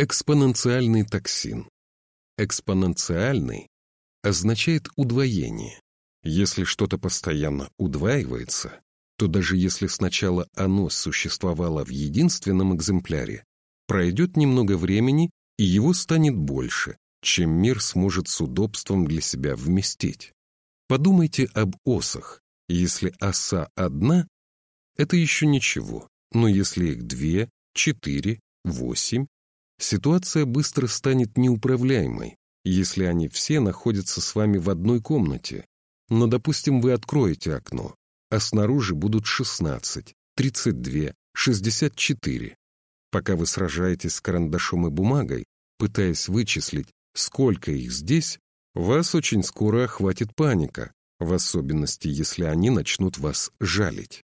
Экспоненциальный токсин. Экспоненциальный означает удвоение. Если что-то постоянно удваивается, то даже если сначала оно существовало в единственном экземпляре, пройдет немного времени, и его станет больше, чем мир сможет с удобством для себя вместить. Подумайте об осах. Если оса одна, это еще ничего, но если их две, четыре, восемь, ситуация быстро станет неуправляемой, если они все находятся с вами в одной комнате. Но, допустим, вы откроете окно, а снаружи будут 16, 32, 64. Пока вы сражаетесь с карандашом и бумагой, пытаясь вычислить, сколько их здесь, вас очень скоро охватит паника, в особенности, если они начнут вас жалить.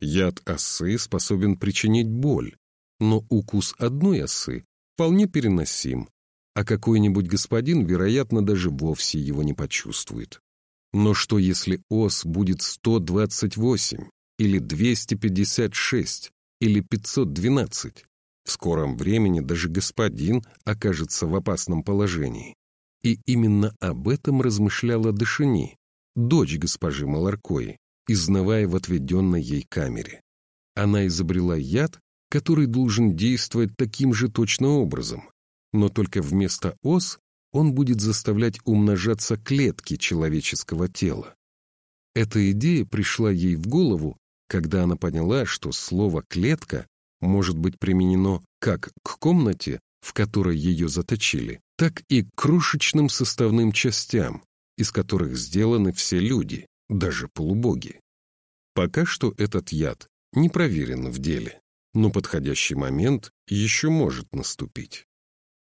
Яд осы способен причинить боль, но укус одной осы вполне переносим, а какой-нибудь господин, вероятно, даже вовсе его не почувствует. Но что если ос будет 128 или 256 или 512? В скором времени даже господин окажется в опасном положении. И именно об этом размышляла Дашини, дочь госпожи Маларкои, изнывая в отведенной ей камере. Она изобрела яд, который должен действовать таким же точно образом, но только вместо ос он будет заставлять умножаться клетки человеческого тела. Эта идея пришла ей в голову, когда она поняла, что слово «клетка» может быть применено как к комнате, в которой ее заточили, так и к крошечным составным частям, из которых сделаны все люди, даже полубоги. Пока что этот яд не проверен в деле, но подходящий момент еще может наступить.